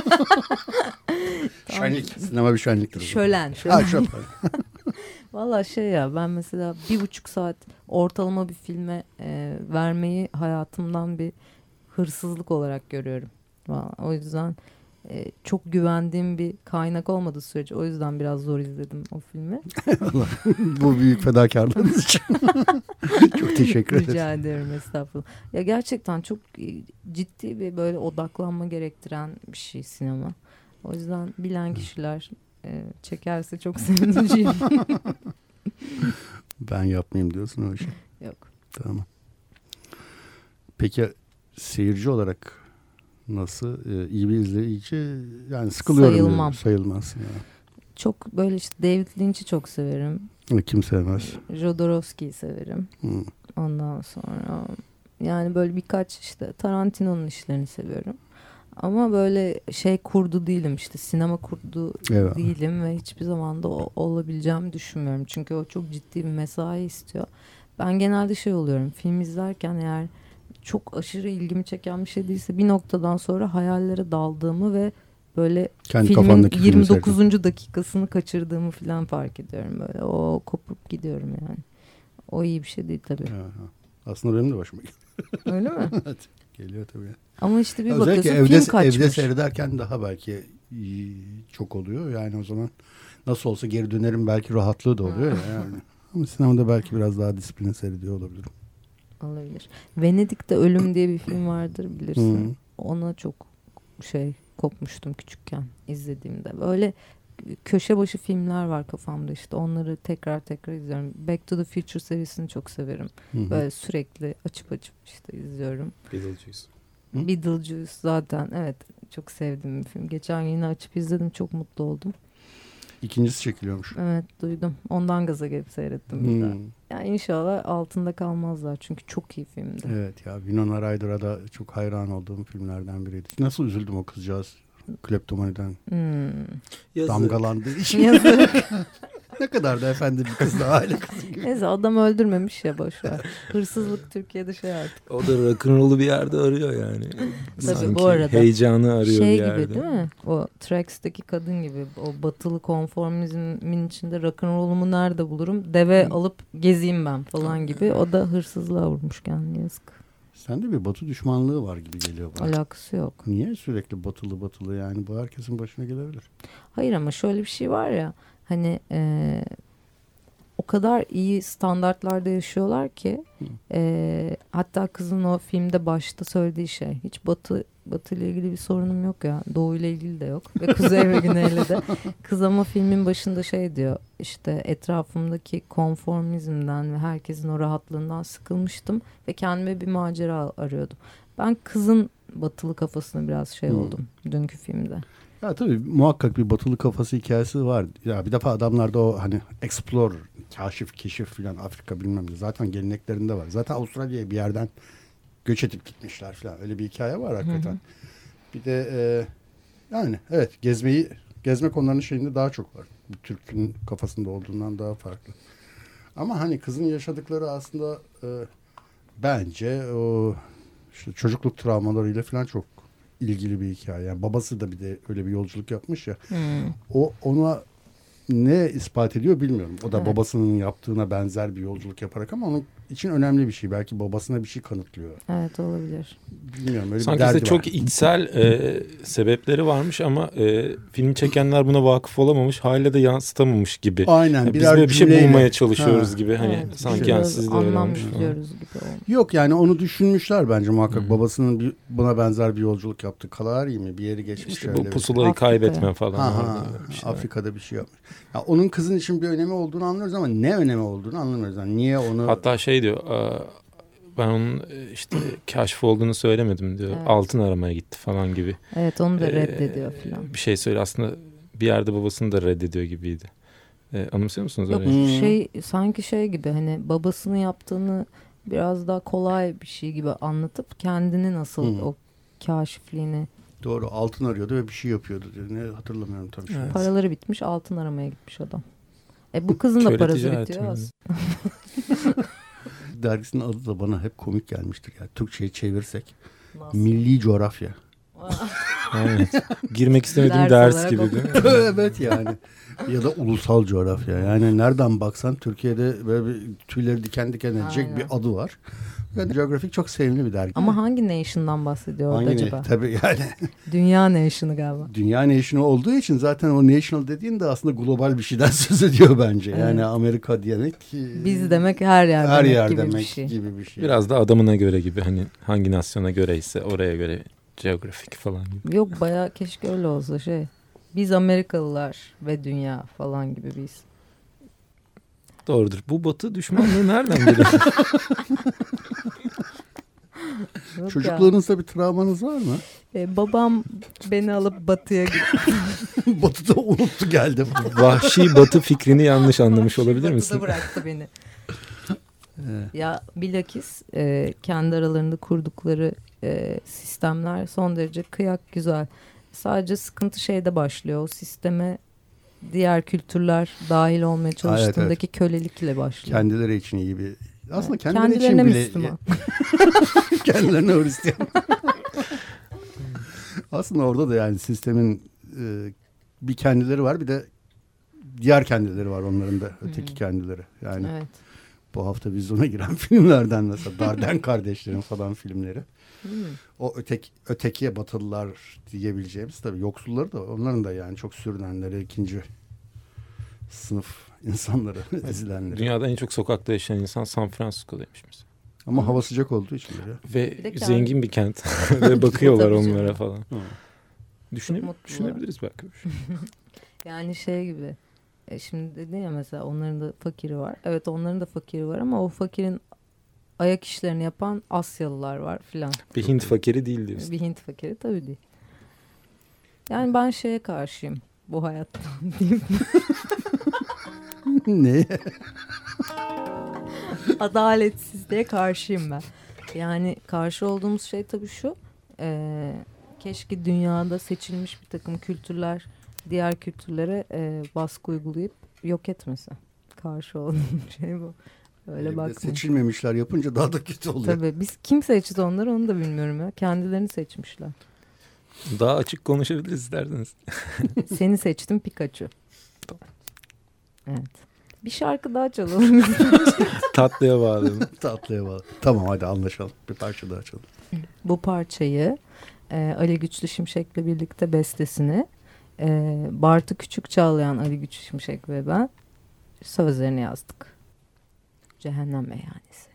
Şenlik. Sinema bir şenliktir. Şölen. Ha, şölen. şölen. Valla şey ya ben mesela bir buçuk saat ortalama bir filme e, vermeyi hayatımdan bir hırsızlık olarak görüyorum. Vallahi o yüzden e, çok güvendiğim bir kaynak olmadığı sürece o yüzden biraz zor izledim o filmi. Bu büyük fedakarlığınız için. Çok teşekkür ederim. Rica ederim estağfurullah. Ya gerçekten çok e, ciddi bir böyle odaklanma gerektiren bir şey sinema. O yüzden bilen kişiler e, çekerse çok sevineceğim. Ben yapmayayım diyorsun o işi. Yok. Tamam. Peki seyirci olarak nasıl? Ee, iyi bir izleyici yani sıkılıyorum. diyorum. Sayılmam. Sayılmaz. Yani. Çok böyle işte David Lynch'i çok severim. Kim sevmez? Jodorowsky'yi severim. Hı. Ondan sonra yani böyle birkaç işte Tarantino'nun işlerini seviyorum. Ama böyle şey kurdu değilim işte sinema kurdu Evet. değilim ve hiçbir zaman da o, olabileceğimi düşünmüyorum. Çünkü o çok ciddi bir mesai istiyor. Ben genelde şey oluyorum film izlerken eğer çok aşırı ilgimi çeken bir şey değilse bir noktadan sonra hayallere daldığımı ve böyle Kendi filmin kafandaki filmi 29. seyredin. dakikasını kaçırdığımı falan fark ediyorum böyle. O kopup gidiyorum yani. O iyi bir şey değil tabii. Aha. Aslında benim de başıma geliyor. Öyle mi? geliyor tabii. Ama işte bir Özellikle bakıyorsun evde, film kaçmış. evde seyrederken daha belki çok oluyor. Yani o zaman nasıl olsa geri dönerim belki rahatlığı da oluyor ya yani. Ama sinemada belki biraz daha disiplin seyrediyor olabilirim. Olabilir. Venedik'te Ölüm diye bir film vardır bilirsin. Hı. Ona çok şey kopmuştum küçükken izlediğimde. Böyle köşe başı filmler var kafamda işte onları tekrar tekrar izliyorum. Back to the Future serisini çok severim. Hı hı. Böyle sürekli açıp açıp işte izliyorum. Beetlejuice. Hı? Beetlejuice zaten evet çok sevdiğim bir film. Geçen yine açıp izledim çok mutlu oldum. İkincisi çekiliyormuş. Evet duydum. Ondan gaza gelip seyrettim bir Hmm. daha. Yani inşallah altında kalmazlar çünkü çok iyi filmdi. Evet ya Winona Ryder'a da çok hayran olduğum filmlerden biriydi. Nasıl üzüldüm o kızcağız kleptomaniden Hmm. damgalandığı için. Yazık. ne kadar da efendi bir kız da aile kızı gibi. Neyse adam öldürmemiş ya boşver. Hırsızlık Türkiye'de şey artık. O da rock'n'roll'u bir yerde arıyor yani. Tabii, Sanki bu arada. Heyecanı arıyor şey bir gibi yerde. değil mi? O Trax'teki kadın gibi. O batılı konformizmin içinde rock'n'roll'umu nerede bulurum? Deve alıp gezeyim ben falan gibi. O da hırsızlığa vurmuş kendini yazık. Sende bir batı düşmanlığı var gibi geliyor bana. Alakası yok. Niye sürekli batılı batılı yani bu herkesin başına gelebilir. Hayır ama şöyle bir şey var ya hani e, o kadar iyi standartlarda yaşıyorlar ki e, hatta kızın o filmde başta söylediği şey hiç batı batı ile ilgili bir sorunum yok ya doğu ile ilgili de yok ve kuzey ve güneyle de kız ama filmin başında şey diyor işte etrafımdaki konformizmden ve herkesin o rahatlığından sıkılmıştım ve kendime bir macera arıyordum ben kızın batılı kafasına biraz şey Hmm. oldum dünkü filmde. Ya tabii muhakkak bir batılı kafası hikayesi var. Ya bir defa adamlarda o hani explore, kaşif, keşif filan Afrika bilmem ne zaten geleneklerinde var. Zaten Avustralya'ya bir yerden göç edip gitmişler filan. Öyle bir hikaye var hakikaten. Bir de e, yani evet gezmeyi gezme konularının şeyinde daha çok var. Bir Türk'ün kafasında olduğundan daha farklı. Ama hani kızın yaşadıkları aslında e, bence o işte çocukluk travmalarıyla falan çok ilgili bir hikaye. Yani babası da bir de öyle bir yolculuk yapmış ya. Hmm. O ona ne ispat ediyor bilmiyorum. O da Evet. babasının yaptığına benzer bir yolculuk yaparak ama onun için önemli bir şey. Belki babasına bir şey kanıtlıyor. Evet olabilir. Bilmiyorum öyle Sanki bir işte derdi çok var. içsel e, sebepleri varmış ama e, film çekenler buna vakıf olamamış. Hala da yansıtamamış gibi. Aynen. Yani biz böyle bir şey cümleyle. bulmaya çalışıyoruz Ha. gibi. Hani Evet, sanki yani siz de anlam gibi. Yok yani onu düşünmüşler bence muhakkak. Hı. Babasının bir, buna benzer bir yolculuk yaptı. Kalari mi? Bir yeri geçmiş İşte bu bir- pusulayı Afrika'ya. kaybetme falan. Ha, orada ha, bir şeyler. Afrika'da bir şey yapmış. Ya onun kızın için bir önemi olduğunu anlıyoruz ama ne önemi olduğunu anlamıyoruz. Yani niye onu Hatta şey diyor "Aa, ben onun e, işte kaşif olduğunu söylemedim diyor. Evet. Altın aramaya gitti falan gibi. Evet onu da Ee, reddediyor filan. Bir şey söyle aslında bir yerde babasını da reddediyor gibiydi. E, anımsıyor musunuz Yok orayı? Hmm. şey sanki şey gibi hani babasının yaptığını biraz daha kolay bir şey gibi anlatıp kendini nasıl Hı. o kaşifliğini doğru altın arıyordu ve bir şey yapıyordu diyor. Ne hatırlamıyorum tabii. şimdi. Evet. paraları bitmiş altın aramaya gitmiş adam. E bu kızın da parası bitiyor. mi? az. Dergisinin adı da bana hep komik gelmiştir. Yani Türkçe'ye çevirsek. Nasıl? Milli Coğrafya. Evet. Girmek istemediğim Ders ders, gibi değil mi? evet yani. Ya da ulusal coğrafya. Yani nereden baksan Türkiye'de böyle bir tüyleri diken diken edecek Aynen. bir adı var. Ve Geographic çok sevimli bir dergi. Ama hangi nation'dan bahsediyor orada Hangi ne- acaba? Tabii yani Dünya nation'ı galiba. dünya nation'ı olduğu için zaten o national dediğin de aslında global bir şeyden söz ediyor bence. Yani Evet. Amerika demek Biz demek her yer her demek yer gibi demek bir şey. gibi bir şey. Biraz da adamına göre gibi hani hangi nasyona göre ise oraya göre geografik falan gibi. Yok baya keşke öyle olsa şey. Biz Amerikalılar ve dünya falan gibi biz. Doğrudur. Bu batı düşmanlığı nereden geliyor? Çocuklarınızda bir travmanız var mı? E, babam beni alıp batıya gitti. Batı'da unuttu geldim. Vahşi batı fikrini yanlış anlamış olabilir Batıda misin? bıraktı beni. Ya bilakis e, kendi aralarında kurdukları e, sistemler son derece kıyak güzel. Sadece sıkıntı şeyde başlıyor. O sisteme diğer kültürler dahil olmaya çalıştığındaki kölelikle başlıyor. Kendileri için iyi bir aslında Evet, kendileri için kendilerine bile Müslüman. kendilerine Hristiyan. Aslında orada da yani sistemin e, bir kendileri var bir de diğer kendileri var onların da öteki Hmm. kendileri. Yani Evet. bu hafta vizyona giren filmlerden mesela Darden kardeşlerin falan filmleri. Hmm. O öteki ötekiye batılılar diyebileceğimiz tabii yoksulları da onların da yani çok sürünenleri ikinci sınıf insanları ezilenleri. Dünyada en çok sokakta yaşayan insan San Francisco'daymış mesela. Ama hava sıcak olduğu için böyle. Ve Bir zengin bir kent. Ve bakıyorlar onlara falan. Hı. Düşüne- düşünebiliriz belki. Yani şey gibi. E şimdi dedin ya mesela onların da fakiri var. Evet onların da fakiri var ama o fakirin ayak işlerini yapan Asyalılar var filan. Bir Hint fakiri değil diyorsun. Bir Hint fakiri tabii değil. Yani ben şeye karşıyım bu hayattan diyeyim. ne? Adaletsizliğe karşıyım ben. Yani karşı olduğumuz şey tabii şu. e, keşke dünyada seçilmiş bir takım kültürler diğer kültürlere e, baskı uygulayıp yok etmese. Karşı olduğum şey bu. Öyle de bakmayın. Seçilmemişler yapınca daha da kötü oluyor. Tabii biz kim seçti onları onu da bilmiyorum ya. Kendilerini seçmişler. Daha açık konuşabiliriz isterseniz. Seni seçtim Pikachu. Evet. Bir şarkı daha çalalım. Tatlıya bağladım. Tatlıya bağlı. Tamam hadi anlaşalım. Bir parça daha çalalım. Bu parçayı e, Ali Güçlü Şimşek'le birlikte bestesini e, Bartu Küçük Çağlayan Ali Güçlü Şimşek ve ben sözlerini yazdık. Cehennem Meyhanesi.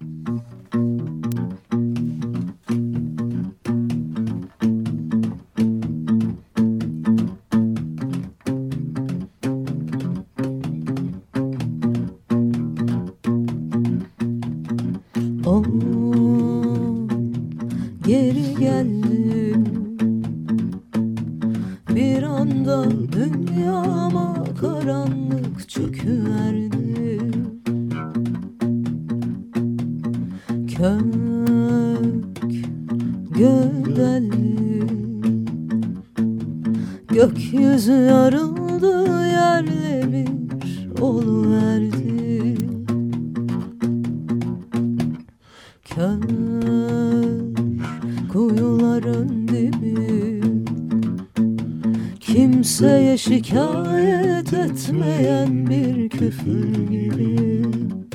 Şikayet etmeyen bir küfür gibi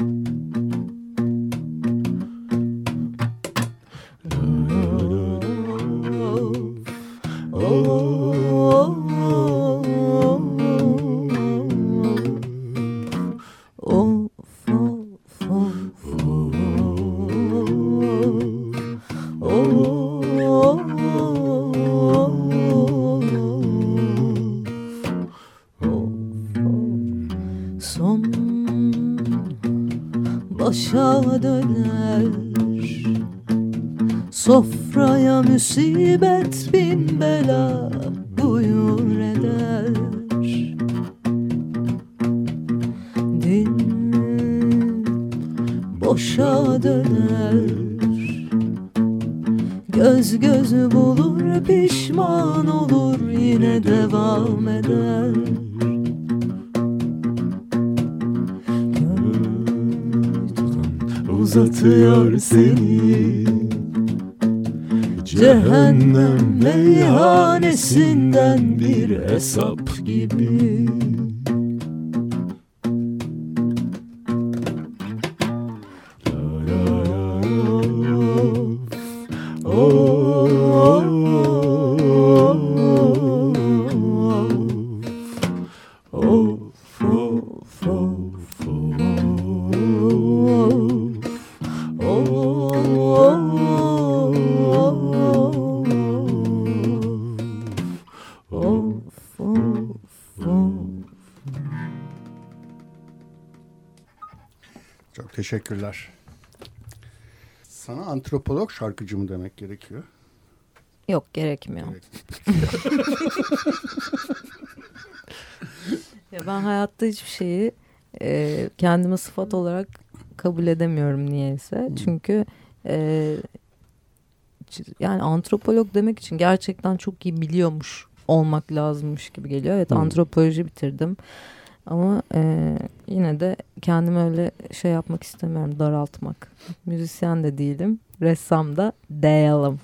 Çok teşekkürler. Sana antropolog şarkıcı mı demek gerekiyor? Yok gerekmiyor. Ya ben hayatta hiçbir şeyi e, kendime sıfat olarak kabul edemiyorum niyeyse. Çünkü e, yani antropolog demek için gerçekten çok iyi biliyormuş olmak lazımmış gibi geliyor. Evet Hmm. antropoloji bitirdim. Ama e, yine de kendimi öyle şey yapmak istemiyorum, daraltmak. Müzisyen de değilim, ressam da değilim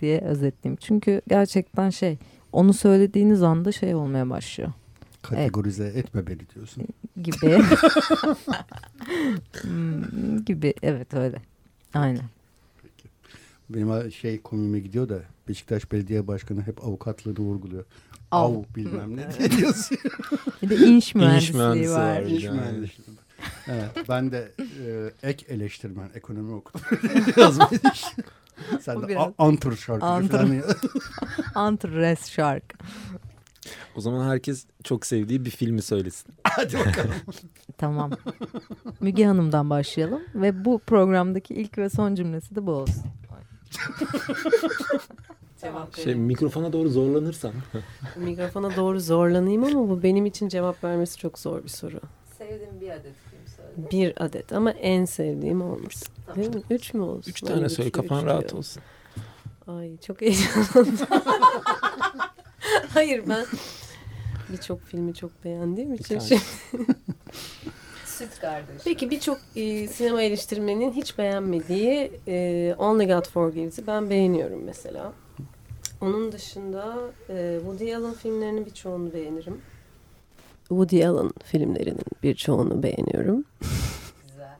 diye özetleyeyim. Çünkü gerçekten şey, onu söylediğiniz anda şey olmaya başlıyor Kategorize etme beni diyorsun. gibi. Hmm, gibi evet öyle. Aynen. Benim şey komime gidiyor da Beşiktaş Belediye Başkanı hep avukatlığını vurguluyor. Av, Av. bilmem ne diye yazıyor. Bir de inş mühendisliği mühendisi var. var. Yani. mühendisliği. Evet, ben de e, ek eleştirmen, ekonomi okudum. Yazmayı. Sen de biraz- a- antır şarkıcı Antır. falan. ya. Antres şarkı. O zaman herkes çok sevdiği bir filmi söylesin. Hadi bakalım. Tamam. Müge Hanım'dan başlayalım ve bu programdaki ilk ve son cümlesi de bu olsun. Cevap Şey mikrofona doğru zorlanırsan. Mikrofona doğru zorlanayım ama bu benim için cevap vermesi çok zor bir soru. Sevdiğim bir adet film söyle. Bir adet ama en sevdiğim olmasın. Değil mi? Üç mü olsun? Üç tane söyle kafan rahat diyorum. olsun. Ay çok heyecanlandım. Hayır ben birçok filmi çok beğendiğim için. şey- Süt kardeş. Peki birçok e, sinema eleştirmenin hiç beğenmediği e, Only God Forgives'i ben beğeniyorum mesela. Onun dışında e, Woody Allen filmlerinin birçoğunu beğenirim. Woody Allen filmlerinin birçoğunu beğeniyorum. Güzel.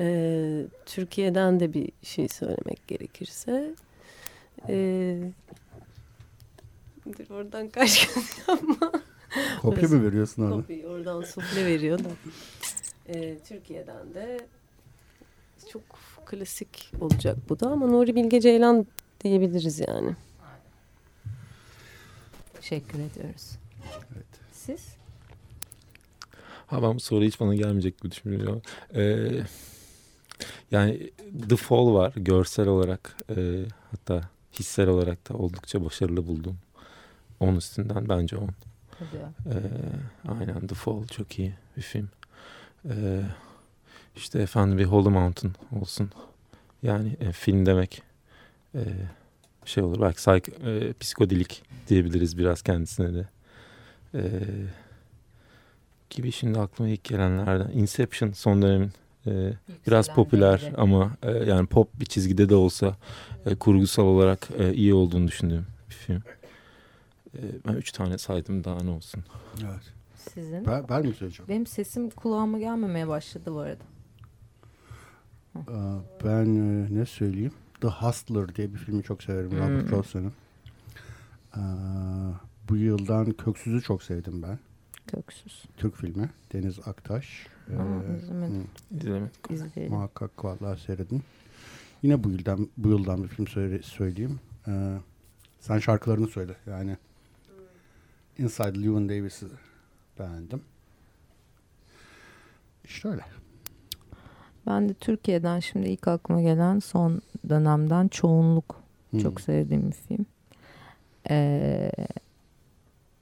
E, Türkiye'den de bir şey söylemek gerekirse e, dur oradan kaç yapma. Kopya mı veriyorsun orada? Kopya oradan sufle veriyor da. Türkiye'den de çok klasik olacak bu da ama Nuri Bilge Ceylan diyebiliriz yani. Teşekkür ediyoruz. Evet. Siz? Ha ben bu soru hiç bana gelmeyecek gibi düşünüyorum. Ee, yani The Fall var görsel olarak e, hatta hissel olarak da oldukça başarılı buldum. 10 üstünden bence 10. Hadi ya. Ee, aynen The Fall çok iyi bir film. Ee, işte efendim bir Holy Mountain olsun. Yani e, film demek e, şey olur belki sayk, e, psikodelik diyebiliriz biraz kendisine de. Ee, gibi şimdi aklıma ilk gelenlerden. Inception son dönemin e, biraz popüler değeri. ama e, yani pop bir çizgide de olsa e, kurgusal olarak e, iyi olduğunu düşündüğüm bir film. E, ben üç tane saydım daha ne olsun. Evet. Sizin? Ben, ben mi söyleyeceğim? Benim sesim kulağıma gelmemeye başladı bu arada. Ben e, ne söyleyeyim? The Hustler diye bir filmi çok severim. Hmm. Robert Ross'un. Aa, Bu yıldan Köksüz'ü çok sevdim ben. Köksüz. Türk filmi. Deniz Aktaş. Ee, izlemedim. muhakkak vallahi seyredin. Yine bu yıldan bu yıldan bir film söyle, söyleyeyim. Ee, sen şarkılarını söyle. Yani Inside Llewyn Davis'i beğendim. İşte öyle. Ben de Türkiye'den şimdi ilk aklıma gelen son dönemden Çoğunluk Hı. çok sevdiğim bir film. Ee,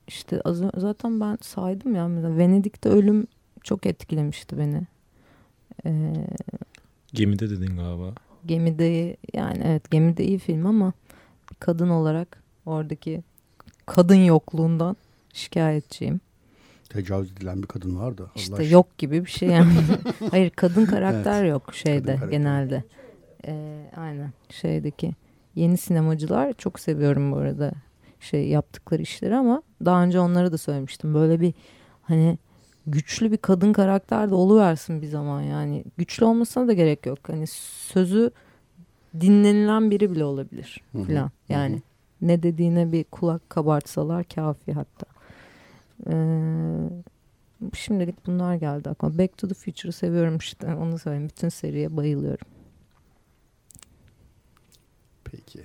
işte az, zaten ben saydım ya mesela Venedik'te ölüm çok etkilemişti beni. Ee, Gemide dedin galiba. Gemide yani evet Gemide iyi film ama bir kadın olarak oradaki kadın yokluğundan şikayetçiyim. Tecavüz edilen bir kadın vardı. Allah İşte aşkına. yok gibi bir şey yani. Hayır kadın karakter yok şeyde Kadın karakter. genelde. Ee, aynen şeydeki yeni sinemacılar çok seviyorum bu arada şey yaptıkları işleri ama daha önce onlara da söylemiştim. Böyle bir hani güçlü bir kadın karakter de oluversin bir zaman yani. Güçlü olmasına da gerek yok. Hani sözü dinlenilen biri bile olabilir falan. Yani ne dediğine bir kulak kabartsalar kafi hatta. Ee, şimdilik bunlar geldi aklıma. Back to the Future'ı seviyorum işte. Onu söyleyeyim. Bütün seriye bayılıyorum. Peki.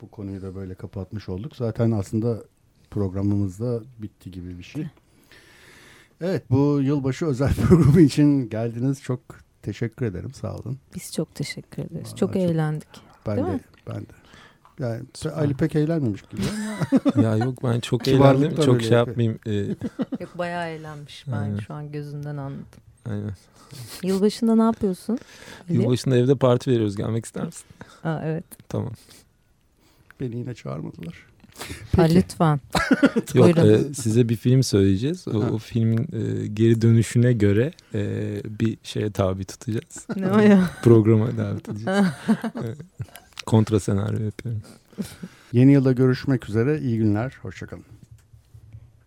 Bu konuyu da böyle kapatmış olduk. Zaten aslında programımız da bitti gibi bir şey. Evet bu yılbaşı özel programı için geldiniz. Çok teşekkür ederim. Sağ olun. Biz çok teşekkür ederiz. Vallahi çok çok- eğlendik. Ben Değil de mi? ben de. Yani. Ali pek eğlenmemiş gibi ama ya yok ben çok eğlendim. Çok şey yapmayayım. Ee, Yok bayağı eğlenmiş. Ben Aynen. şu an gözünden anladım. aynen. Yılbaşında ne yapıyorsun? Ali? Yılbaşında evde parti veriyoruz. Gelmek ister misin? Aa, evet. Tamam. beni yine çağırmadılar. Ha, lütfen. Yok Buyurun. e, size bir film söyleyeceğiz. O, Ha. o filmin e, geri dönüşüne göre e, bir şeye tabi tutacağız. ne o ya? Programa davet edeceğiz. Kontra senaryo yapıyorum. Yeni yılda görüşmek üzere. İyi günler. Hoşçakalın.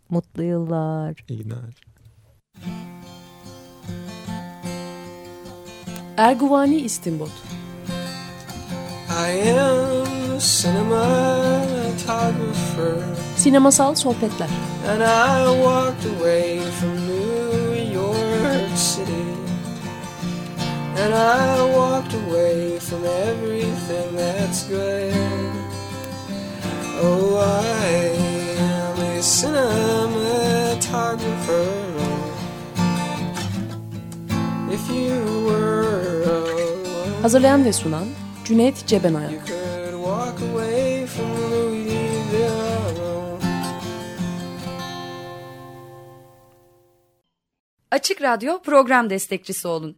Mutlu yıllar. İyi günler. Erguvani İstinbot I am a cinematographer, Sinemasal Sohbetler and I walked away from And I walked away from everything that's good. Oh, I am a cinematographer. If you were Hazırlayan ve sunan Cüneyt Cebenayak. Açık Radyo program destekçisi olun.